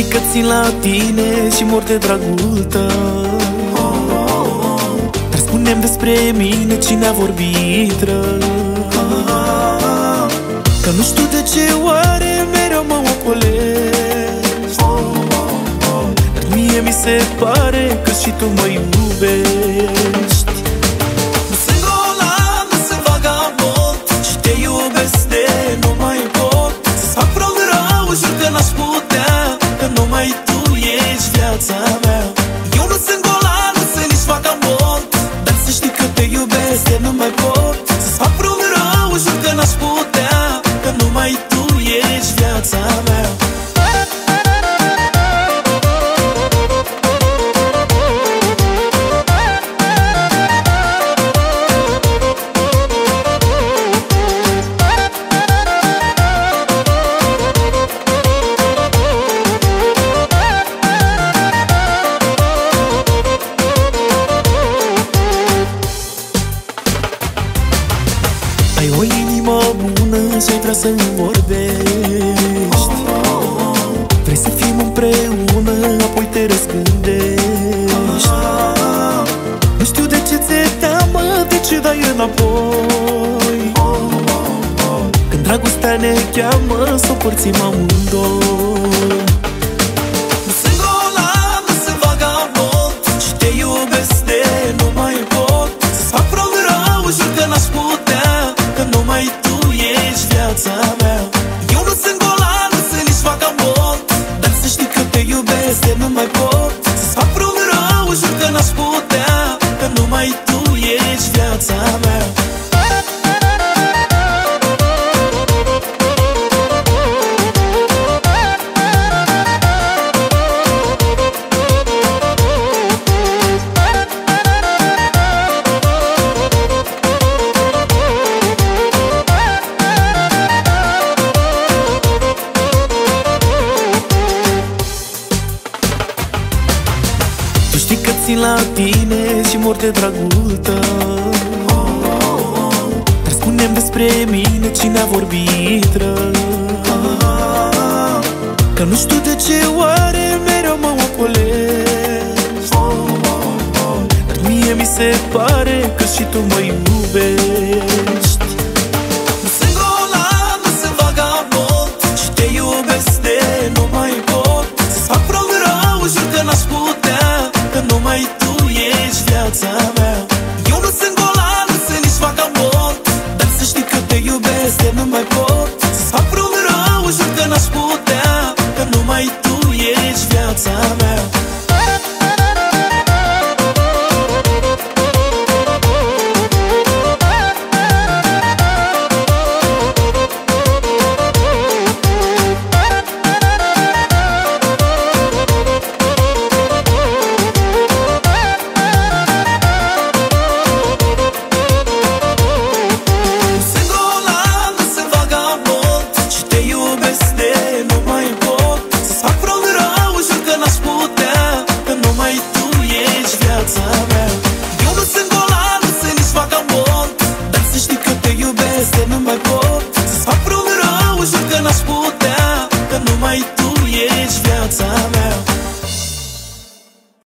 știi că țin la tine și mor de dragul tău. Dar spune despre mine cine a vorbit rău. Că nu știu de ce oare mereu mă ocolești. Dar mie mi se pare că și tu mă iubești my boy. Bună și vrea să-mi vorbești. Vrei să fim împreună, apoi te răspândești. Nu știu de ce ți-e teamă, de ce dai înapoi. Când dragostea ne cheamă, să o părțim amândoi us. Țin la tine și mor de dragul tău Dar spune despre mine cine a vorbit rău. Că nu știu de ce oare mereu mă ocolești. Dar mie mi se pare că și tu mă iubești viața ești viața mea